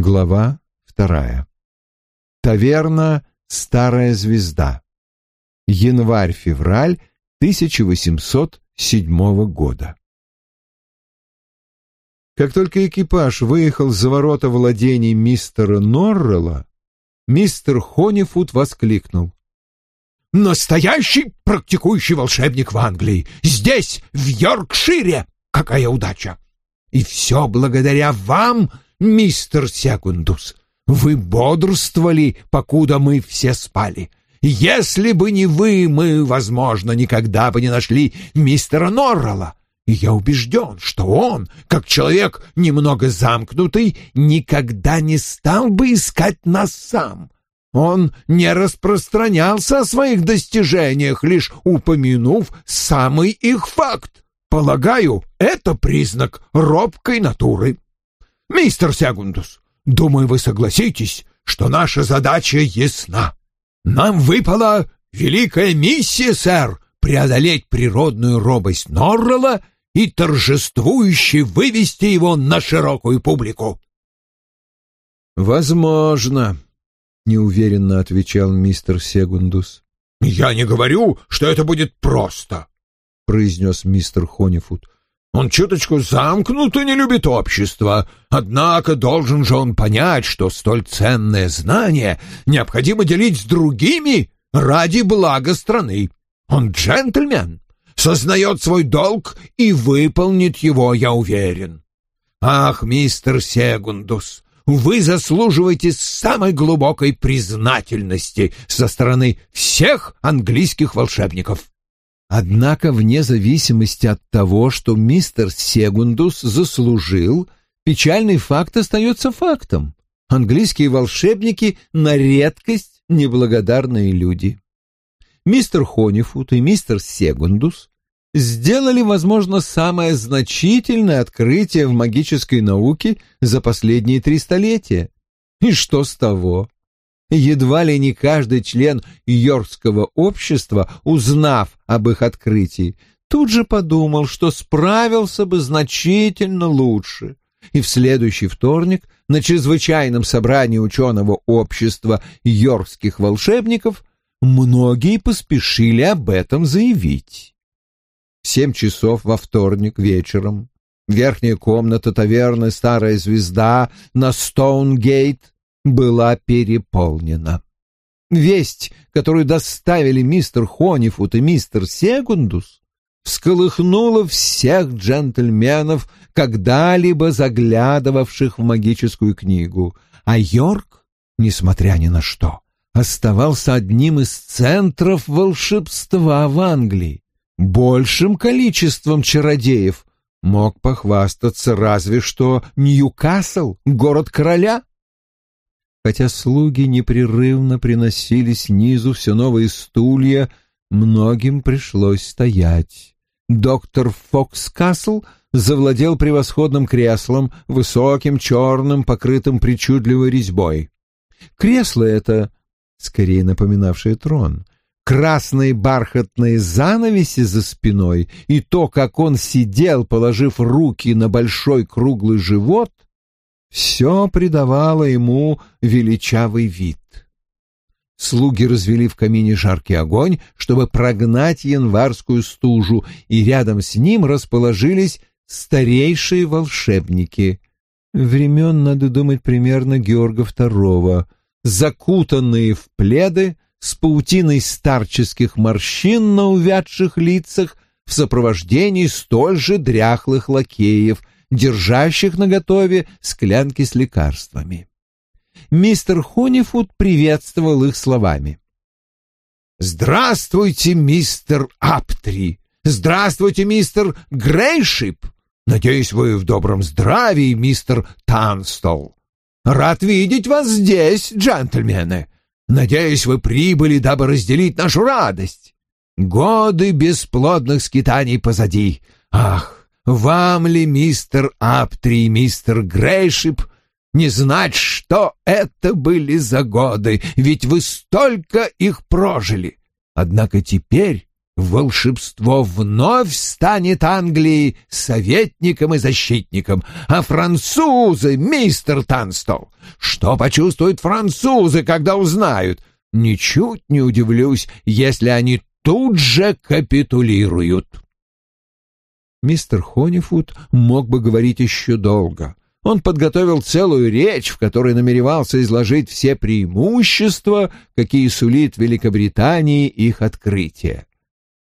Глава вторая. Таверна «Старая звезда». Январь-февраль 1807 года. Как только экипаж выехал за ворота владений мистера Норрелла, мистер Хонифуд воскликнул. «Настоящий практикующий волшебник в Англии! Здесь, в Йоркшире! Какая удача! И все благодаря вам, мистер Секундус! Вы бодрствовали, покуда мы все спали. Если бы не вы, мы, возможно, никогда бы не нашли мистера Норрелла. И я убежден, что он, как человек немного замкнутый, никогда не стал бы искать нас сам. Он не распространялся о своих достижениях, лишь упомянув самый их факт. Полагаю, это признак робкой натуры. Мистер Сегундус, думаю, вы согласитесь, что наша задача ясна. Нам выпала великая миссия, сэр, преодолеть природную робость Норрелла и торжествующе вывести его на широкую публику. «Возможно», — неуверенно отвечал мистер Сегундус. «Я не говорю, что это будет просто», — произнес мистер Хонифуд. Он чуточку замкнут и не любит общество, однако должен же он понять, что столь ценное знание необходимо делить с другими ради блага страны. Он джентльмен, сознает свой долг и выполнит его, я уверен. Ах, мистер Сегундус, вы заслуживаете самой глубокой признательности со стороны всех английских волшебников. Однако, вне зависимости от того, что мистер Сегундус заслужил, печальный факт остается фактом. Английские волшебники на редкость неблагодарные люди. Мистер Хонифуд и мистер Сегундус сделали, возможно, самое значительное открытие в магической науке за последние три столетия. И что с того? Едва ли не каждый член Йоркского общества, узнав об их открытии, тут же подумал, что справился бы значительно лучше. И в следующий вторник на чрезвычайном собрании ученого общества йоркских волшебников многие поспешили об этом заявить. В семь часов во вторник вечером верхняя комната таверны «Старая звезда» на Стоунгейт была переполнена. Весть, которую доставили мистер Хонифут и мистер Секундус, всколыхнула всех джентльменов, когда-либо заглядывавших в магическую книгу, а Йорк, несмотря ни на что, оставался одним из центров волшебства в Англии. Большим количеством чародеев мог похвастаться разве что Ньюкасл, город короля. Хотя слуги непрерывно приносили снизу все новые стулья, многим пришлось стоять. Доктор Фокскасл завладел превосходным креслом, высоким, черным, покрытым причудливой резьбой. Кресло это, скорее напоминавшее трон, красные бархатные занавеси за спиной и то, как он сидел, положив руки на большой круглый живот, все придавало ему величавый вид. Слуги развели в камине жаркий огонь, чтобы прогнать январскую стужу, и рядом с ним расположились старейшие волшебники. Времен, надо думать, примерно Георга II, закутанные в пледы, с паутиной старческих морщин на увядших лицах, в сопровождении столь же дряхлых лакеев, держащих наготове склянки с лекарствами. Мистер Хонифуд приветствовал их словами. «Здравствуйте, мистер Аптри! Здравствуйте, мистер Грейшип! Надеюсь, вы в добром здравии, мистер Танстол. Рад видеть вас здесь, джентльмены. Надеюсь, вы прибыли, дабы разделить нашу радость. Годы бесплодных скитаний позади. Ах, вам ли, мистер Аптри и мистер Грейшип, не знать, что это были за годы, ведь вы столько их прожили. Однако теперь волшебство вновь станет Англии советником и защитником, а французы, мистер Танстол, что почувствуют французы, когда узнают? Ничуть не удивлюсь, если они тут же капитулируют. Мистер Хонифуд мог бы говорить еще долго. Он подготовил целую речь, в которой намеревался изложить все преимущества, какие сулит Великобритании их открытие.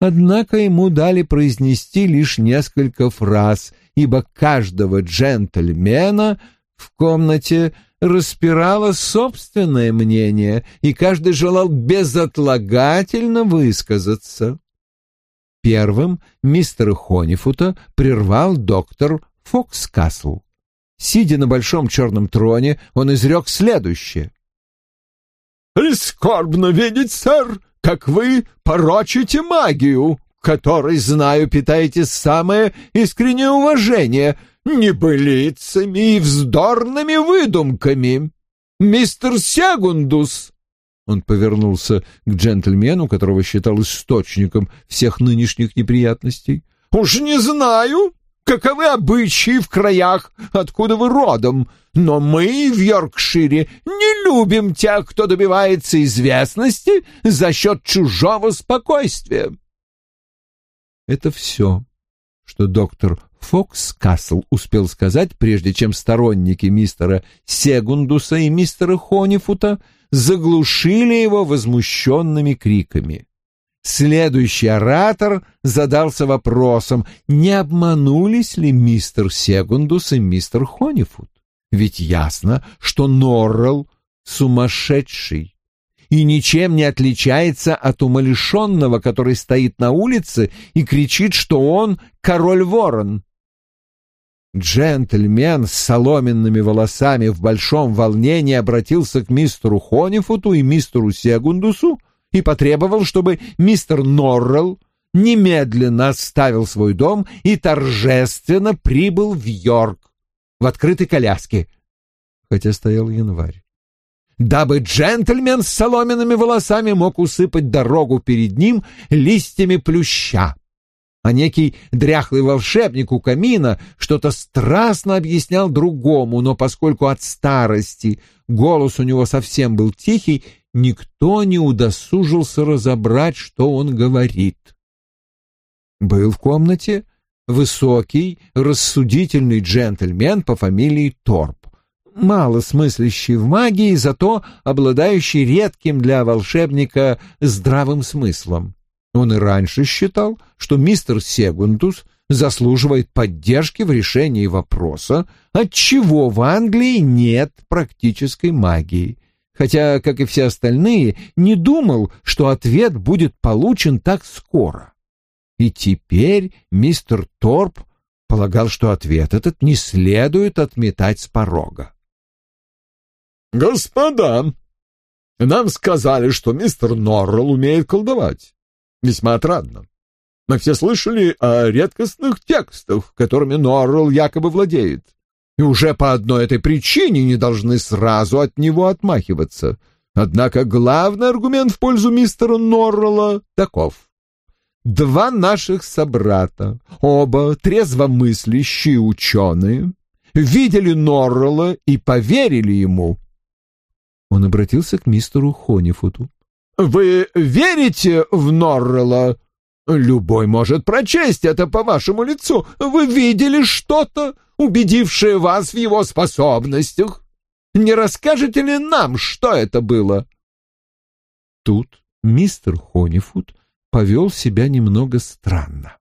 Однако ему дали произнести лишь несколько фраз, ибо каждого джентльмена в комнате распирало собственное мнение, и каждый желал безотлагательно высказаться. Первым мистера Хонифута прервал доктор Фокскасл. Сидя на большом черном троне, он изрек следующее. «Прискорбно видеть, сэр, как вы порочите магию, которой, знаю, питаете самое искреннее уважение, небылицами и вздорными выдумками. Мистер Сегундус!» Он повернулся к джентльмену, которого считал источником всех нынешних неприятностей. «Уж не знаю, каковы обычаи в краях, откуда вы родом, но мы в Йоркшире не любим тех, кто добивается известности за счет чужого спокойствия. Это все, что доктор Фокс Касл успел сказать, прежде чем сторонники мистера Сегундуса и мистера Хонифута заглушили его возмущенными криками. Следующий оратор задался вопросом, не обманулись ли мистер Сегундус и мистер Хонифуд. Ведь ясно, что Норрелл сумасшедший и ничем не отличается от умалишенного, который стоит на улице и кричит, что он король-ворон. Джентльмен с соломенными волосами в большом волнении обратился к мистеру Хонифуту и мистеру Сегундусу и потребовал, чтобы мистер Норрелл немедленно оставил свой дом и торжественно прибыл в Йорк в открытой коляске, хотя стоял январь, дабы джентльмен с соломенными волосами мог усыпать дорогу перед ним листьями плюща. А некий дряхлый волшебник у камина что-то страстно объяснял другому, но поскольку от старости голос у него совсем был тихий, никто не удосужился разобрать, что он говорит. Был в комнате высокий, рассудительный джентльмен по фамилии Торп, мало смыслящий в магии, зато обладающий редким для волшебника здравым смыслом. Он и раньше считал, что мистер Сегунтус заслуживает поддержки в решении вопроса, отчего в Англии нет практической магии, хотя, как и все остальные, не думал, что ответ будет получен так скоро. И теперь мистер Торп полагал, что ответ этот не следует отметать с порога. «Господа, нам сказали, что мистер Норрелл умеет колдовать. Весьма отрадно. Мы все слышали о редкостных текстах, которыми Норрелл якобы владеет, и уже по одной этой причине не должны сразу от него отмахиваться. Однако главный аргумент в пользу мистера Норрелла таков. Два наших собрата, оба трезвомыслящие ученые, видели Норрелла и поверили ему. Он обратился к мистеру Хонифуту. «Вы верите в Норрелла? Любой может прочесть это по вашему лицу. Вы видели что-то, убедившее вас в его способностях? Не расскажете ли нам, что это было?» Тут мистер Хонифут повел себя немного странно.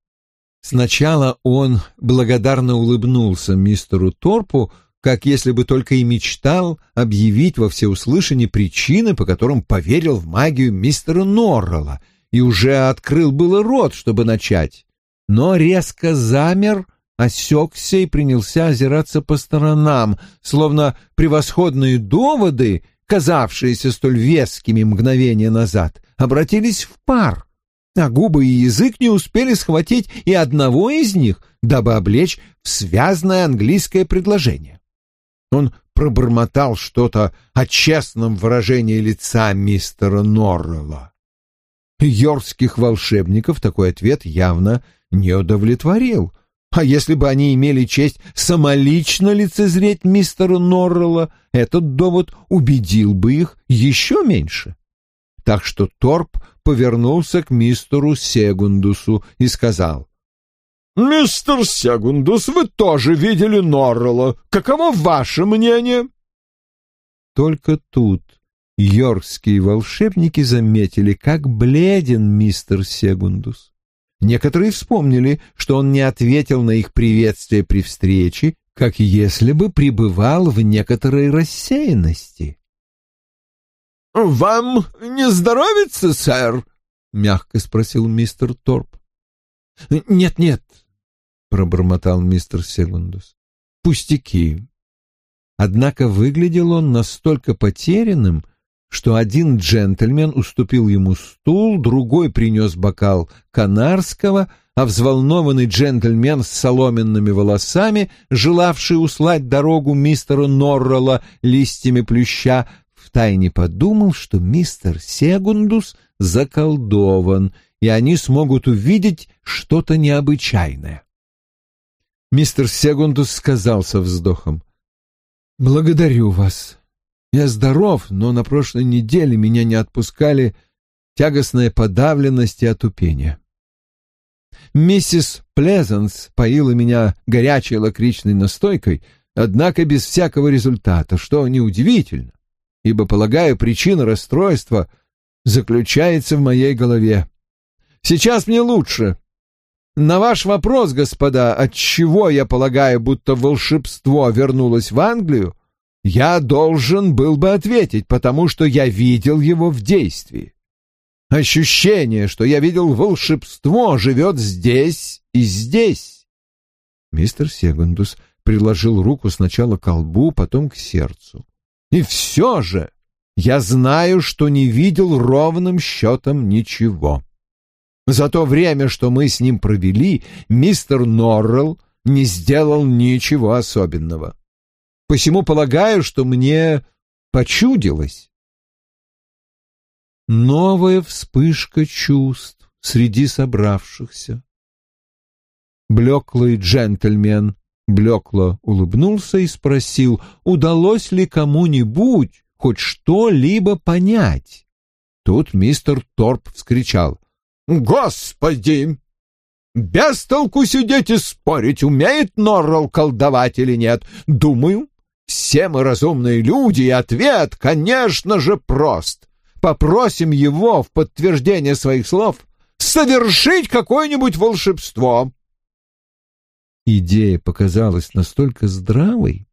Сначала он благодарно улыбнулся мистеру Торпу, как если бы только и мечтал объявить во всеуслышание причины, по которым поверил в магию мистера Норрелла, и уже открыл было рот, чтобы начать, но резко замер, осекся и принялся озираться по сторонам, словно превосходные доводы, казавшиеся столь вескими мгновения назад, обратились в пар а губы и язык не успели схватить и одного из них, дабы облечь в связное английское предложение. Он пробормотал что-то о честном выражении лица мистера Норрелла. Йоркских волшебников такой ответ явно не удовлетворил. А если бы они имели честь самолично лицезреть мистера Норрелла, этот довод убедил бы их еще меньше. Так что Торп повернулся к мистеру Сегундусу и сказал, «Мистер Сегундус, вы тоже видели Норрелла. Каково ваше мнение?» Только тут йоркские волшебники заметили, как бледен мистер Сегундус. Некоторые вспомнили, что он не ответил на их приветствие при встрече, как если бы пребывал в некоторой рассеянности. «Вам не здоровится, сэр?» — мягко спросил мистер Торп. «Нет-нет», — пробормотал мистер Сегундус. «Пустяки». Однако выглядел он настолько потерянным, что один джентльмен уступил ему стул, другой принес бокал канарского, а взволнованный джентльмен с соломенными волосами, желавший услать дорогу мистеру Норрелла листьями плюща, втайне подумал, что мистер Сегундус заколдован, и они смогут увидеть что-то необычайное. Мистер Сегундус сказал со вздохом, «Благодарю вас. Я здоров, но на прошлой неделе меня не отпускали тягостная подавленность и отупение. Миссис Плезанс поила меня горячей лакричной настойкой, однако без всякого результата, что неудивительно, ибо, полагаю, причина расстройства заключается в моей голове. Сейчас мне лучше. На ваш вопрос, господа, от чего я полагаю, будто волшебство вернулось в Англию, я должен был бы ответить, потому что я видел его в действии. Ощущение, что я видел волшебство, живет здесь и здесь. Мистер Сегундус приложил руку сначала к колбу, потом к сердцу. И все же я знаю, что не видел ровным счетом ничего. За то время, что мы с ним провели, мистер Норрелл не сделал ничего особенного. Посему полагаю, что мне почудилось. Новая вспышка чувств среди собравшихся. Блеклый джентльмен блекло улыбнулся и спросил, удалось ли кому-нибудь хоть что-либо понять. Тут мистер Торп вскричал. «Господи! Без толку сидеть и спорить, умеет Норрелл колдовать или нет. Думаю, все мы разумные люди, и ответ, конечно же, прост. Попросим его в подтверждение своих слов совершить какое-нибудь волшебство. Идея показалась настолько здравой,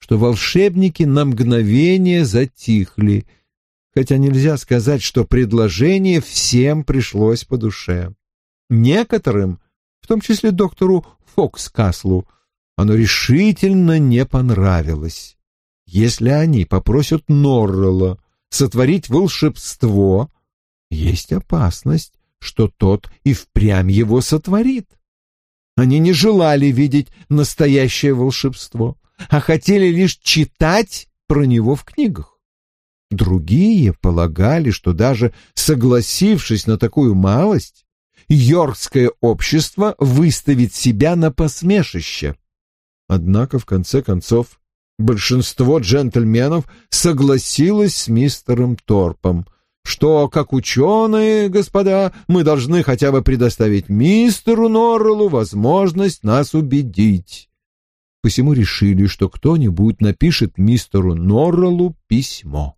что волшебники на мгновение затихли, хотя нельзя сказать, что предложение всем пришлось по душе. Некоторым, в том числе доктору Фокскаслу, оно решительно не понравилось. Если они попросят Норрелла сотворить волшебство, есть опасность, что тот и впрямь его сотворит. Они не желали видеть настоящее волшебство, а хотели лишь читать про него в книгах. Другие полагали, что даже согласившись на такую малость, йоркское общество выставит себя на посмешище. Однако, в конце концов, большинство джентльменов согласилось с мистером Торпом, что, как ученые, господа, мы должны хотя бы предоставить мистеру Норреллу возможность нас убедить. Посему решили, что кто-нибудь напишет мистеру Норреллу письмо.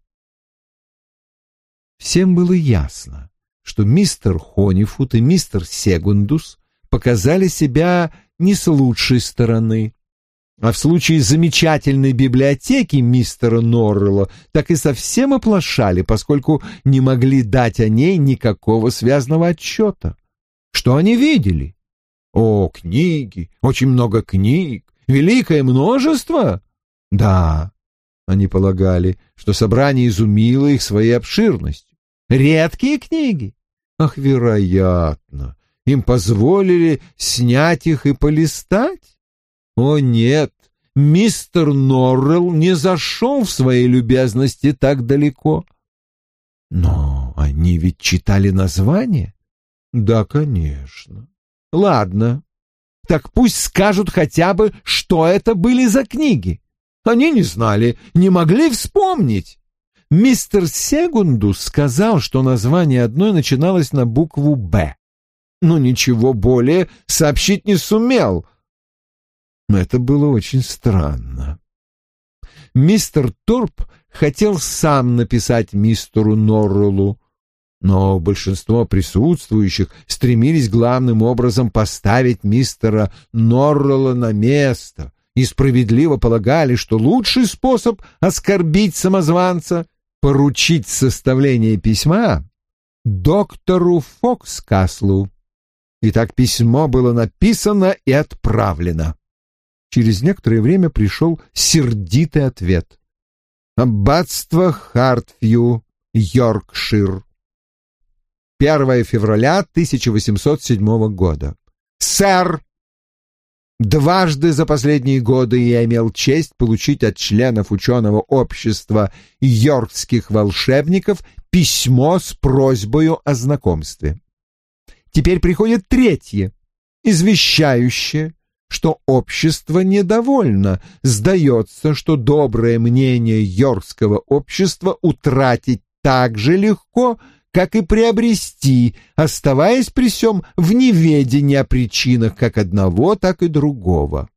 Всем было ясно, что мистер Хонифут и мистер Сегундус показали себя не с лучшей стороны, а в случае замечательной библиотеки мистера Норрелла так и совсем оплошали, поскольку не могли дать о ней никакого связанного отчета. Что они видели? О, книги, очень много книг, великое множество? Да, они полагали, что собрание изумило их своей обширностью. Редкие книги? Ах, вероятно, им позволили снять их и полистать? О нет, мистер Норрелл не зашел в своей любезности так далеко. Но они ведь читали название? Да, конечно. Ладно. Так пусть скажут хотя бы, что это были за книги. Они не знали, не могли вспомнить. Мистер Сегундус сказал, что название одной начиналось на букву «Б». Но ничего более сообщить не сумел. Это было очень странно. Мистер Торп хотел сам написать мистеру Норреллу, но большинство присутствующих стремились главным образом поставить мистера Норрелла на место и справедливо полагали, что лучший способ оскорбить самозванца — поручить составление письма доктору Фокскаслу. Итак, письмо было написано и отправлено. Через некоторое время пришел сердитый ответ. «Аббатство Хартфью, Йоркшир. 1 февраля 1807 года. Сэр, дважды за последние годы я имел честь получить от членов ученого общества йоркских волшебников письмо с просьбой о знакомстве. Теперь приходит третье, извещающее, что общество недовольно. Сдается, что доброе мнение йоркского общества утратить так же легко, как и приобрести, оставаясь при всем в неведении о причинах как одного, так и другого.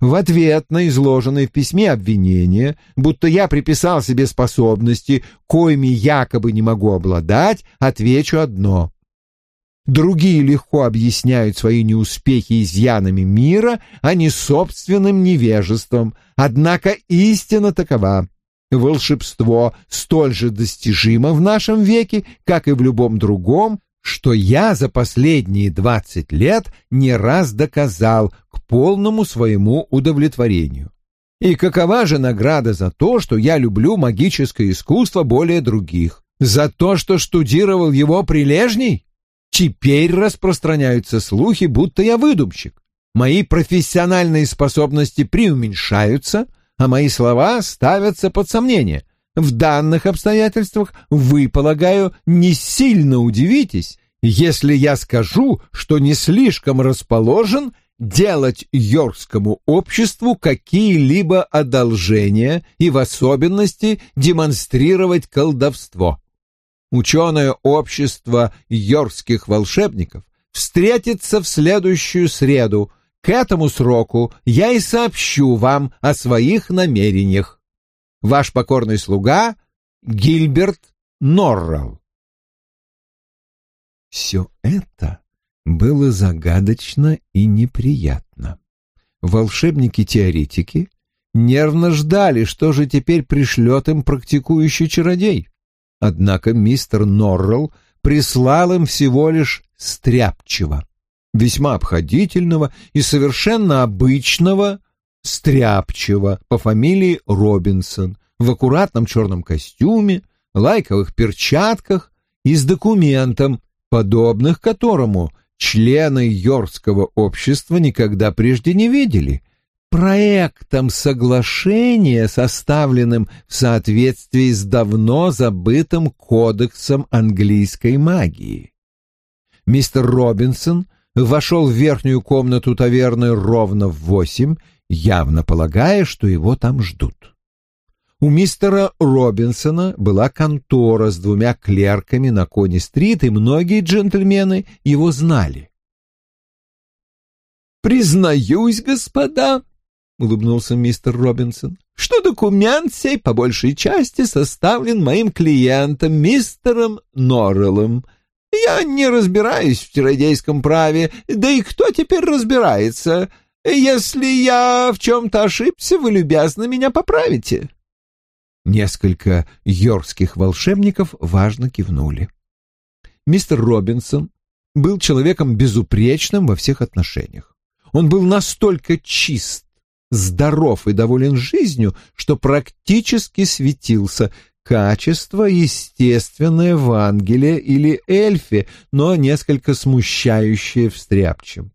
В ответ на изложенное в письме обвинение, будто я приписал себе способности, коими якобы не могу обладать, отвечу одно. Другие легко объясняют свои неуспехи изъянами мира, а не собственным невежеством. Однако истина такова. Волшебство столь же достижимо в нашем веке, как и в любом другом, что я за последние двадцать лет не раз доказал к полному своему удовлетворению. И какова же награда за то, что я люблю магическое искусство более других? За то, что штудировал его прилежней? Теперь распространяются слухи, будто я выдумщик. Мои профессиональные способности преуменьшаются, а мои слова ставятся под сомнение. В данных обстоятельствах вы, полагаю, не сильно удивитесь, если я скажу, что не слишком расположен делать йоркскому обществу какие-либо одолжения и в особенности демонстрировать колдовство ученое общество йоркских волшебников встретится в следующую среду. К этому сроку я и сообщу вам о своих намерениях. Ваш покорный слуга Гильберт Норрелл. Все это было загадочно и неприятно. Волшебники-теоретики нервно ждали, что же теперь пришлет им практикующий чародей. Однако мистер Норрелл прислал им всего лишь стряпчего, весьма обходительного и совершенно обычного стряпчего по фамилии Робинсон в аккуратном черном костюме, лайковых перчатках и с документом, подобных которому члены Йоркского общества никогда прежде не видели — проектом соглашения, составленным в соответствии с давно забытым кодексом английской магии. Мистер Робинсон вошел в верхнюю комнату таверны ровно в восемь, явно полагая, что его там ждут. У мистера Робинсона была контора с двумя клерками на Кони-стрит, и многие джентльмены его знали. «Признаюсь, господа», — улыбнулся мистер Робинсон, — что документ сей по большей части составлен моим клиентом, мистером Норреллом. Я не разбираюсь в чародейском праве, да и кто теперь разбирается? Если я в чем-то ошибся, вы любезно меня поправите». Несколько йоркских волшебников важно кивнули. Мистер Робинсон был человеком безупречным во всех отношениях. Он был настолько чист здоров и доволен жизнью, что практически светился. Качество, естественное в ангеле или эльфе, но несколько смущающее встряпчем.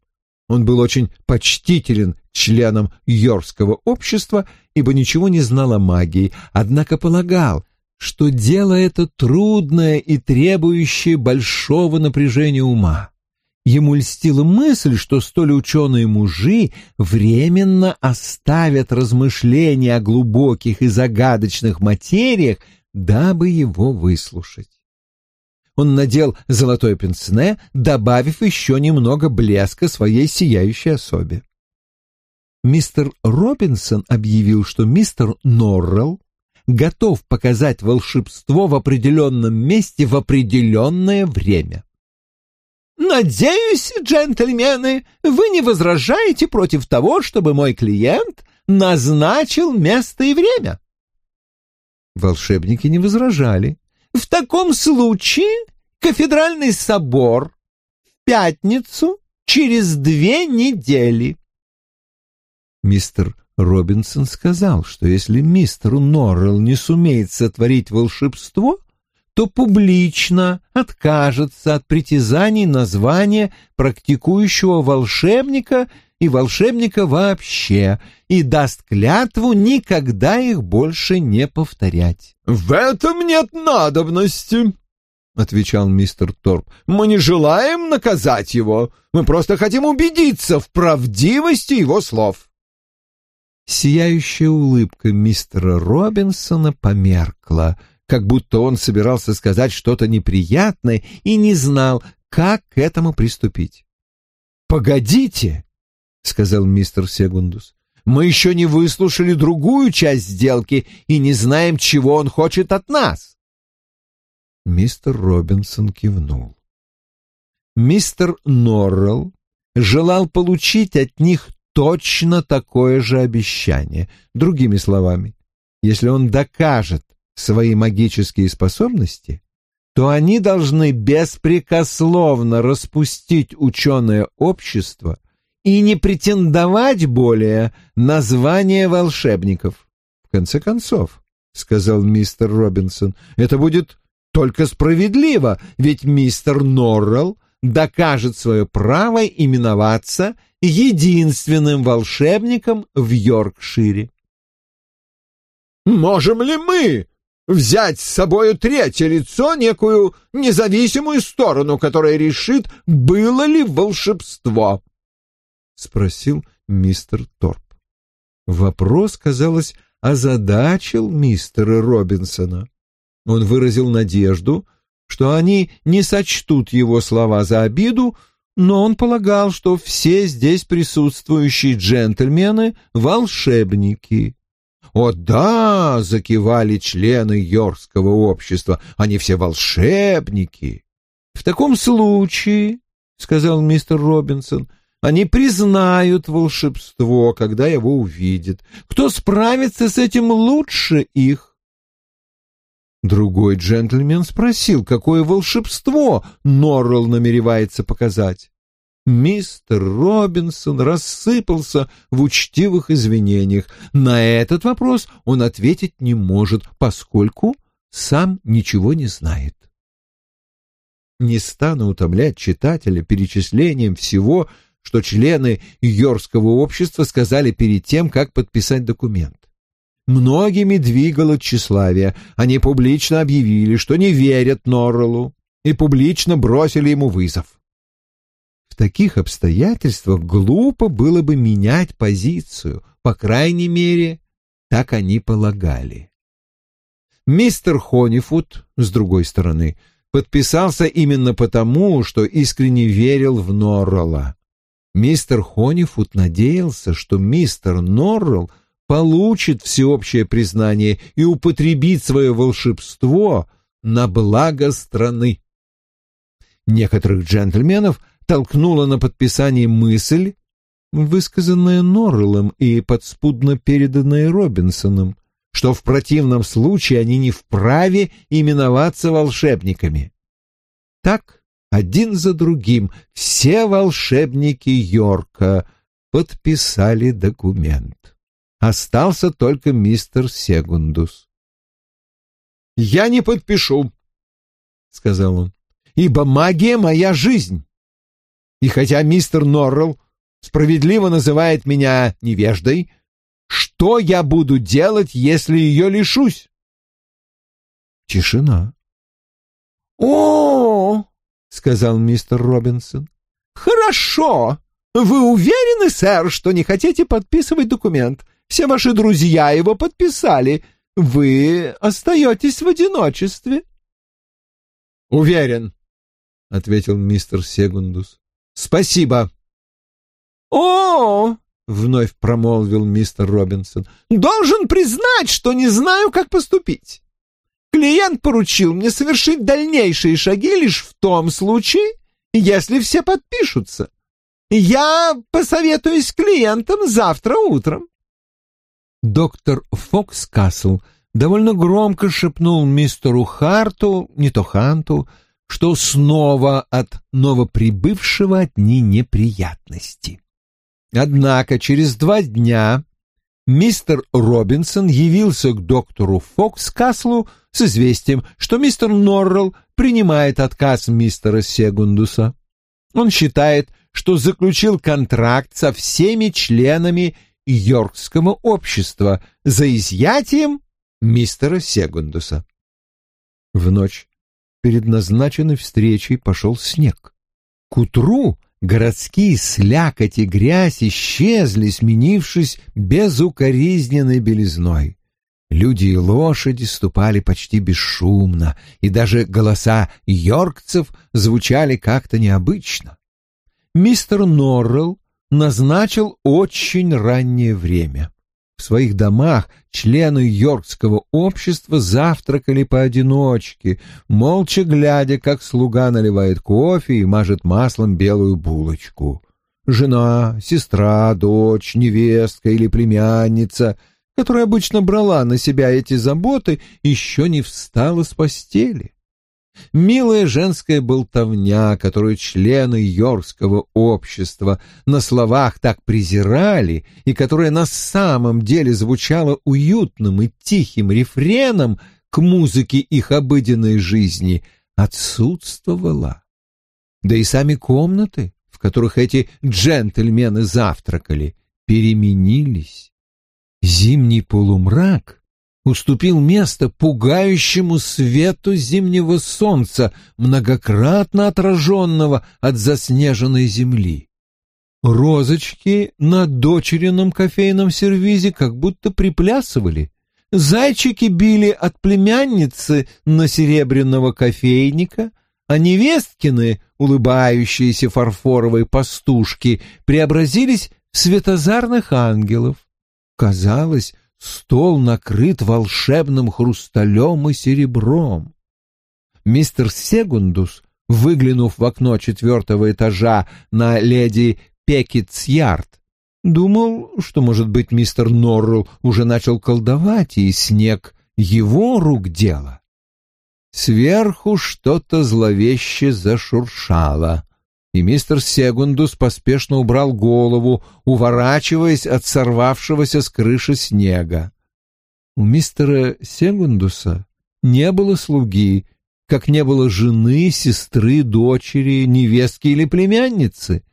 Он был очень почтителен членам Йоркского общества, ибо ничего не знал о магии, однако полагал, что дело это трудное и требующее большого напряжения ума. Ему льстила мысль, что столь ученые мужи временно оставят размышления о глубоких и загадочных материях, дабы его выслушать. Он надел золотое пенсне, добавив еще немного блеска своей сияющей особе. Мистер Робинсон объявил, что мистер Норрелл готов показать волшебство в определенном месте в определенное время. «Надеюсь, джентльмены, вы не возражаете против того, чтобы мой клиент назначил место и время?» Волшебники не возражали. «В таком случае кафедральный собор в пятницу через две недели». Мистер Робинсон сказал, что если мистер Норрелл не сумеет сотворить волшебство, то публично откажется от притязаний на звание практикующего волшебника и волшебника вообще, и даст клятву никогда их больше не повторять. «В этом нет надобности», — отвечал мистер Торп. «Мы не желаем наказать его, мы просто хотим убедиться в правдивости его слов». Сияющая улыбка мистера Робинсона померкла, как будто он собирался сказать что-то неприятное и не знал, как к этому приступить. «Погодите», — сказал мистер Сегундус, — «мы еще не выслушали другую часть сделки и не знаем, чего он хочет от нас». Мистер Робинсон кивнул. Мистер Норрелл желал получить от них точно такое же обещание. Другими словами, если он докажет свои магические способности, то они должны беспрекословно распустить ученое общество и не претендовать более на звание волшебников. В конце концов, — сказал мистер Робинсон, — это будет только справедливо, ведь мистер Норрелл докажет свое право именоваться единственным волшебником в Йоркшире. «Можем ли мы взять с собою третье лицо, некую независимую сторону, которая решит, было ли волшебство?» — спросил мистер Торп. Вопрос, казалось, озадачил мистера Робинсона. Он выразил надежду — что они не сочтут его слова за обиду, но он полагал, что все здесь присутствующие джентльмены — волшебники. «О да!» — закивали члены Йоркского общества, — «они все волшебники». «В таком случае», — сказал мистер Робинсон, — «они признают волшебство, когда его увидят. Кто справится с этим лучше их?» Другой джентльмен спросил, какое волшебство Норрелл намеревается показать. Мистер Робинсон рассыпался в учтивых извинениях. На этот вопрос он ответить не может, поскольку сам ничего не знает. Не стану утомлять читателя перечислением всего, что члены Йоркского общества сказали перед тем, как подписать документ. Многими двигало тщеславие. Они публично объявили, что не верят Норреллу, и публично бросили ему вызов. В таких обстоятельствах глупо было бы менять позицию, по крайней мере, так они полагали. Мистер Хонифуд, с другой стороны, подписался именно потому, что искренне верил в Норрелла. Мистер Хонифуд надеялся, что мистер Норрелл получит всеобщее признание и употребит свое волшебство на благо страны. Некоторых джентльменов толкнула на подписание мысль, высказанная Норреллом и подспудно переданная Робинсоном, что в противном случае они не вправе именоваться волшебниками. Так, один за другим, все волшебники Йорка подписали документ. Остался только мистер Сегундус. «Я не подпишу», — сказал он, — «ибо магия — моя жизнь. И хотя мистер Норрелл справедливо называет меня невеждой, что я буду делать, если ее лишусь?» Тишина. «О, — сказал мистер Робинсон, — хорошо. Вы уверены, сэр, что не хотите подписывать документ? Все ваши друзья его подписали. Вы остаетесь в одиночестве». «Уверен», — ответил мистер Сегундус. «Спасибо». «О, — вновь промолвил мистер Робинсон, — должен признать, что не знаю, как поступить. Клиент поручил мне совершить дальнейшие шаги лишь в том случае, если все подпишутся. Я посоветуюсь с клиентом завтра утром. Доктор Фокскасл довольно громко шепнул мистеру Харту, не то Ханту, что снова от новоприбывшего одни неприятности. Однако через два дня мистер Робинсон явился к доктору Фокскаслу с известием, что мистер Норрелл принимает отказ мистера Сегундуса. Он считает, что заключил контракт со всеми членами Йоркского общества за изъятием мистера Сегундуса. В ночь перед назначенной встречей пошел снег. К утру городские слякоть и грязь исчезли, сменившись безукоризненной белизной. Люди и лошади ступали почти бесшумно, и даже голоса йоркцев звучали как-то необычно. Мистер Норрелл назначил очень раннее время. В своих домах члены Йоркского общества завтракали поодиночке, молча глядя, как слуга наливает кофе и мажет маслом белую булочку. Жена, сестра, дочь, невестка или племянница, которая обычно брала на себя эти заботы, еще не встала с постели. Милая женская болтовня, которую члены Йоркского общества на словах так презирали и которая на самом деле звучала уютным и тихим рефреном к музыке их обыденной жизни, отсутствовала. Да и сами комнаты, в которых эти джентльмены завтракали, переменились. Зимний полумрак уступил место пугающему свету зимнего солнца, многократно отраженного от заснеженной земли. Розочки на дочерином кофейном сервизе как будто приплясывали. Зайчики били от племянницы на серебряного кофейника, а невесткины, улыбающиеся фарфоровые пастушки, преобразились в светозарных ангелов. Казалось, Стол накрыт волшебным хрусталем и серебром. Мистер Сегундус, выглянув в окно четвертого этажа на леди Пекетс-Ярд, думал, что, может быть, мистер Норрелл уже начал колдовать, и снег его рук дело. Сверху что-то зловеще зашуршало и мистер Сегундус поспешно убрал голову, уворачиваясь от сорвавшегося с крыши снега. У мистера Сегундуса не было слуги, как не было жены, сестры, дочери, невестки или племянницы.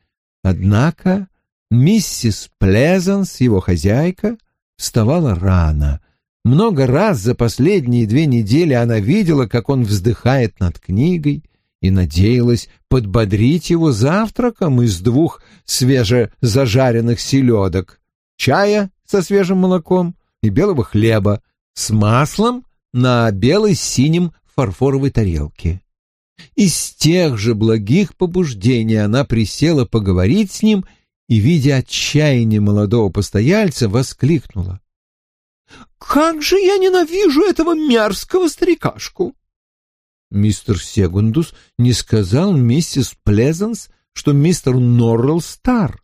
Однако миссис Плезанс, его хозяйка, вставала рано. Много раз за последние две недели она видела, как он вздыхает над книгой, и надеялась подбодрить его завтраком из двух свежезажаренных селедок, чая со свежим молоком и белого хлеба с маслом на белой синем фарфоровой тарелке. Из тех же благих побуждений она присела поговорить с ним и, видя отчаяние молодого постояльца, воскликнула. «Как же я ненавижу этого мерзкого старикашку! Мистер Сегундус не сказал миссис Плезанс, что мистер Норрелл стар,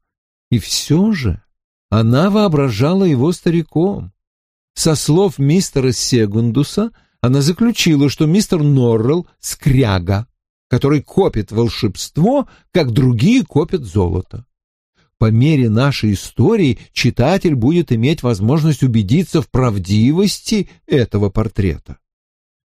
и все же она воображала его стариком. Со слов мистера Сегундуса она заключила, что мистер Норрелл — скряга, который копит волшебство, как другие копят золото. По мере нашей истории читатель будет иметь возможность убедиться в правдивости этого портрета.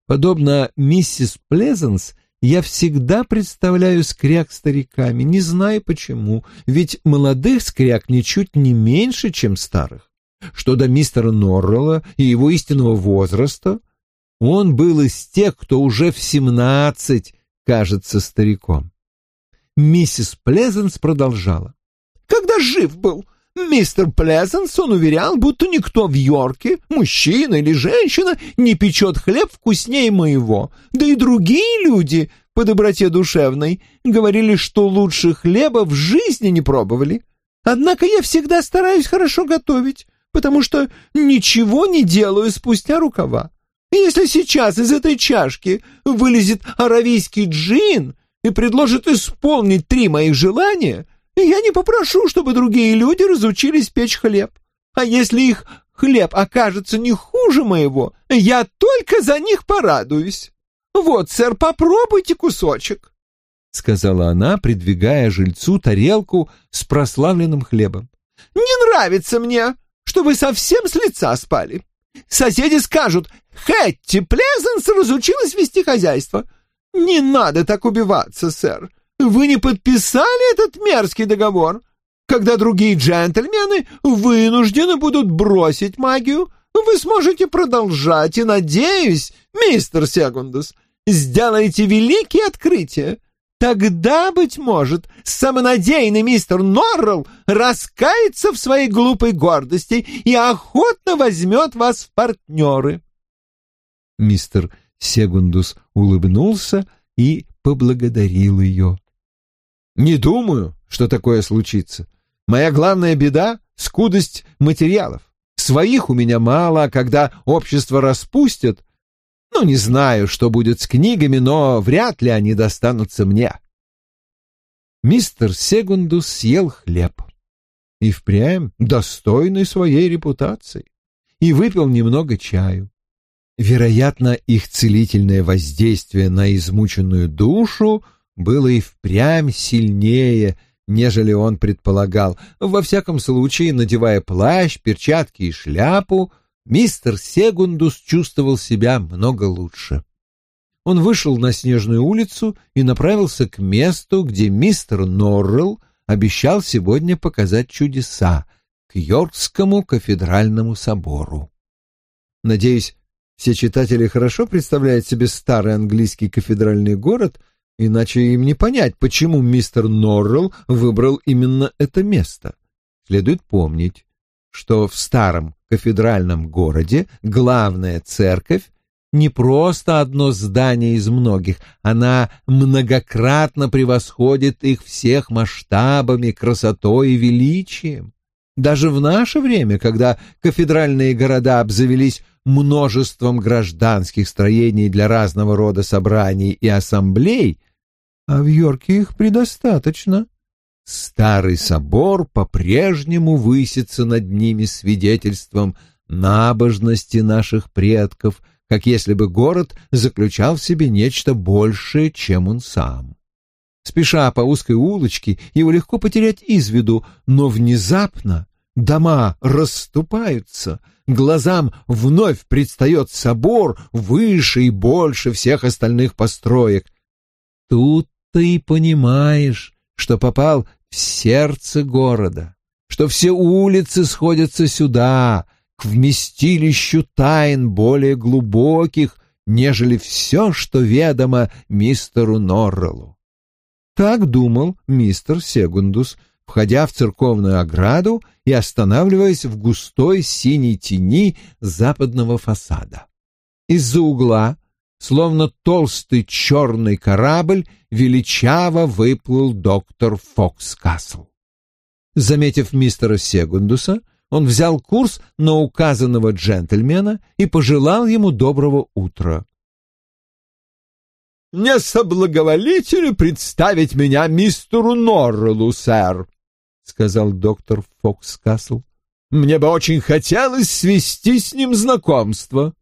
Подобно миссис Плезанс, я всегда представляю скряк стариками, не знаю почему, ведь молодых скряк ничуть не меньше, чем старых. Что до мистера Норрелла и его истинного возраста, Он был из тех, кто уже в семнадцать кажется стариком. Миссис Плезенс продолжала. «Когда жив был, мистер Плезенс, он уверял, будто никто в Йорке, мужчина или женщина, не печет хлеб вкуснее моего. Да и другие люди по доброте душевной говорили, что лучше хлеба в жизни не пробовали. Однако я всегда стараюсь хорошо готовить, потому что ничего не делаю спустя рукава. Если сейчас из этой чашки вылезет аравийский джин и предложит исполнить три моих желания, я не попрошу, чтобы другие люди разучились печь хлеб. А если их хлеб окажется не хуже моего, я только за них порадуюсь. Вот, сэр, попробуйте кусочек. — сказала она, придвигая жильцу тарелку с прославленным хлебом. «Не нравится мне, что вы совсем с лица спали. Соседи скажут, Хэтти Плезенс разучилась вести хозяйство. Не надо так убиваться, сэр. Вы не подписали этот мерзкий договор. Когда другие джентльмены вынуждены будут бросить магию, вы сможете продолжать, и, надеюсь, мистер Сегундус, сделаете великие открытия. Тогда, быть может, самонадеянный мистер Норрелл раскается в своей глупой гордости и охотно возьмет вас в партнеры. Мистер Сегундус улыбнулся и поблагодарил ее. «Не думаю, что такое случится. Моя главная беда — скудость материалов. Своих у меня мало, а когда общество распустят, ну, не знаю, что будет с книгами, но вряд ли они достанутся мне. Мистер Сегундус съел хлеб. И впрямь достойный своей репутации. И выпил немного чаю. Вероятно, их целительное воздействие на измученную душу было и впрямь сильнее, нежели он предполагал. Во всяком случае, надевая плащ, перчатки и шляпу, мистер Сегундус чувствовал себя много лучше. Он вышел на снежную улицу и направился к месту, где мистер Норрелл обещал сегодня показать чудеса, к Йоркскому кафедральному собору. Надеюсь, все читатели хорошо представляют себе старый английский кафедральный город, иначе им не понять, почему мистер Норрелл выбрал именно это место. Следует помнить, что в старом кафедральном городе главная церковь не просто одно здание из многих, она многократно превосходит их всех масштабами, красотой и величием. Даже в наше время, когда кафедральные города обзавелись множеством гражданских строений для разного рода собраний и ассамблей, а в Йорке их предостаточно, Старый собор по-прежнему высится над ними свидетельством набожности наших предков, как если бы город заключал в себе нечто большее, чем он сам. Спеша по узкой улочке, его легко потерять из виду, но внезапно дома расступаются, глазам вновь предстает собор выше и больше всех остальных построек. Тут ты понимаешь, что попал в сердце города, что все улицы сходятся сюда, к вместилищу тайн более глубоких, нежели все, что ведомо мистеру Норреллу. Так думал мистер Сегундус, входя в церковную ограду и останавливаясь в густой синей тени западного фасада. Из-за угла словно толстый черный корабль, величаво выплыл доктор Фокскасл. Заметив мистера Сегундуса, он взял курс на указанного джентльмена и пожелал ему доброго утра. «Не соблаговолите ли представить меня мистеру Норреллу, сэр?» — сказал доктор Фокскасл. «Мне бы очень хотелось свести с ним знакомство».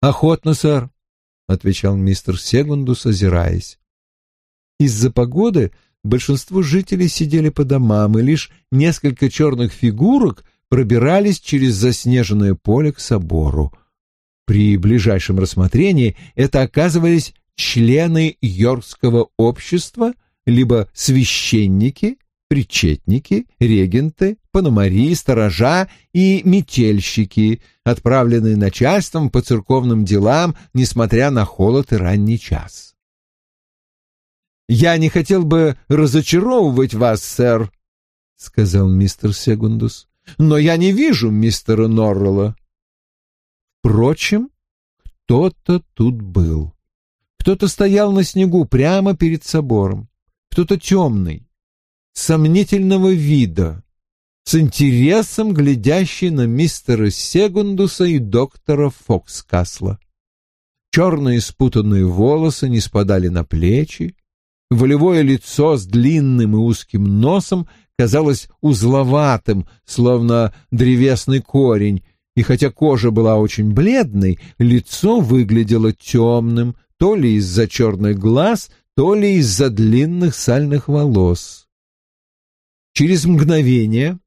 «Охотно, сэр», — отвечал мистер Сегундус, озираясь. Из-за погоды большинство жителей сидели по домам, и лишь несколько черных фигурок пробирались через заснеженное поле к собору. При ближайшем рассмотрении это оказывались члены Йоркского общества, либо священники, причетники, регенты, пономари, сторожа и метельщики, отправленные начальством по церковным делам, несмотря на холод и ранний час. «Я не хотел бы разочаровывать вас, сэр», — сказал мистер Сегундус, — «но я не вижу мистера Норрелла». Впрочем, кто-то тут был. Кто-то стоял на снегу прямо перед собором, кто-то темный, сомнительного вида, с интересом глядящий на мистера Сегундуса и доктора Фокскасла. Черные спутанные волосы не спадали на плечи, волевое лицо с длинным и узким носом казалось узловатым, словно древесный корень, и хотя кожа была очень бледной, лицо выглядело темным, то ли из-за черных глаз, то ли из-за длинных сальных волос. Через мгновение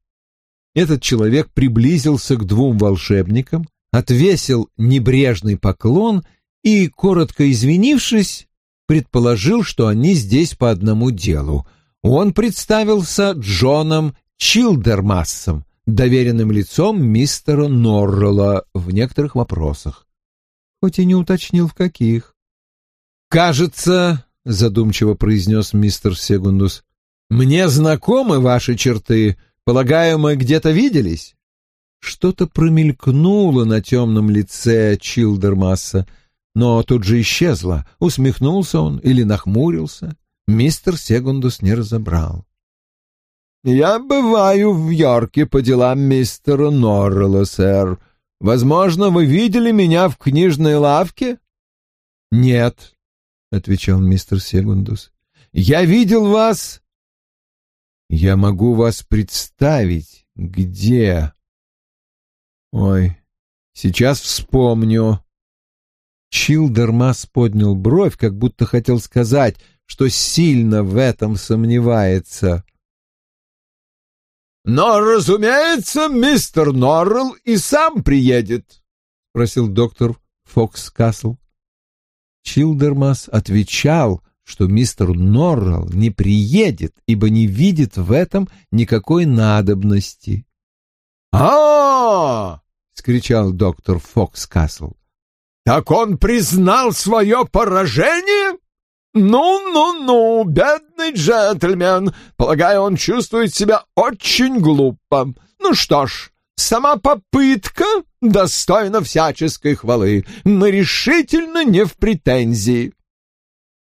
этот человек приблизился к двум волшебникам, отвесил небрежный поклон и, коротко извинившись, предположил, что они здесь по одному делу. Он представился Джоном Чилдермассом, доверенным лицом мистера Норрелла в некоторых вопросах, хоть и не уточнил в каких. «Кажется, — задумчиво произнес мистер Сегундус, — мне знакомы ваши черты. Полагаю, мы где-то виделись?» Что-то промелькнуло на темном лице Чилдермасса, но тут же исчезло. Усмехнулся он или нахмурился. Мистер Сегундус не разобрал. «Я бываю в Йорке по делам мистера Норрелла, сэр. Возможно, вы видели меня в книжной лавке?» «Нет», — отвечал мистер Сегундус. «Я видел вас...» «Я могу вас представить. Где?» «Ой, сейчас вспомню». Чилдермас поднял бровь, как будто хотел сказать, что сильно в этом сомневается. «Но, разумеется, мистер Норрелл и сам приедет», — спросил доктор Фокс Касл. Чилдермас отвечал, что мистер Норрелл не приедет, ибо не видит в этом никакой надобности. а, -а, скричал доктор Фокс Касл. «Так он признал свое поражение?» «Ну-ну-ну, бедный джентльмен. Полагаю, он чувствует себя очень глупо. Ну что ж, сама попытка достойна всяческой хвалы. Мы решительно не в претензии».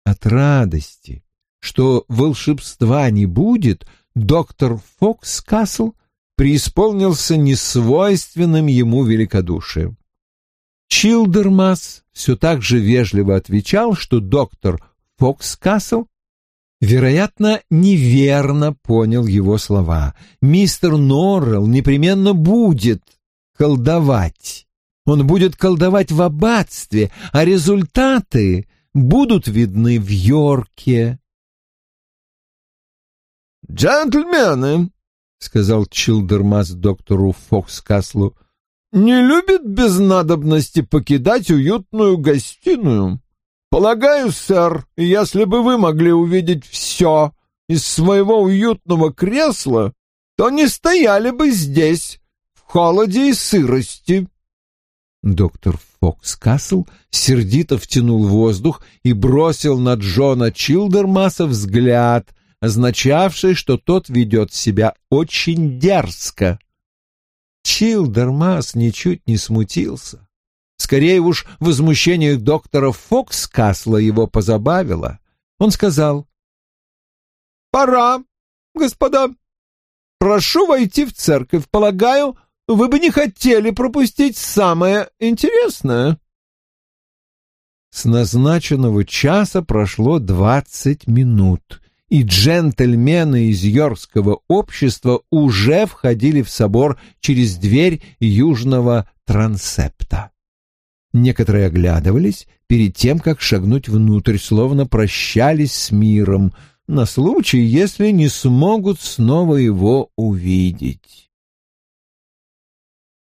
От радости, что волшебства не будет, доктор Фокс Касл преисполнился несвойственным ему великодушием. Чилдермас все так же вежливо отвечал, что доктор Фокскасл, вероятно, неверно понял его слова. Мистер Норрелл непременно будет колдовать. Он будет колдовать в аббатстве, а результаты будут видны в Йорке. «Джентльмены», — сказал Чилдермас доктору Фокскаслу, — «не любит без надобности покидать уютную гостиную. Полагаю, сэр, если бы вы могли увидеть все из своего уютного кресла, то не стояли бы здесь, в холоде и сырости. Доктор Фокс Касл сердито втянул воздух и бросил на Джона Чилдермаса взгляд, означавший, что тот ведет себя очень дерзко. Чилдермас ничуть не смутился. Скорее уж возмущение доктора Фокскасла его позабавило. Он сказал, «Пора, господа. Прошу войти в церковь. Полагаю, вы бы не хотели пропустить самое интересное». С назначенного часа прошло двадцать минут, и джентльмены из Йоркского общества уже входили в собор через дверь южного трансепта. Некоторые оглядывались перед тем, как шагнуть внутрь, словно прощались с миром, на случай, если не смогут снова его увидеть.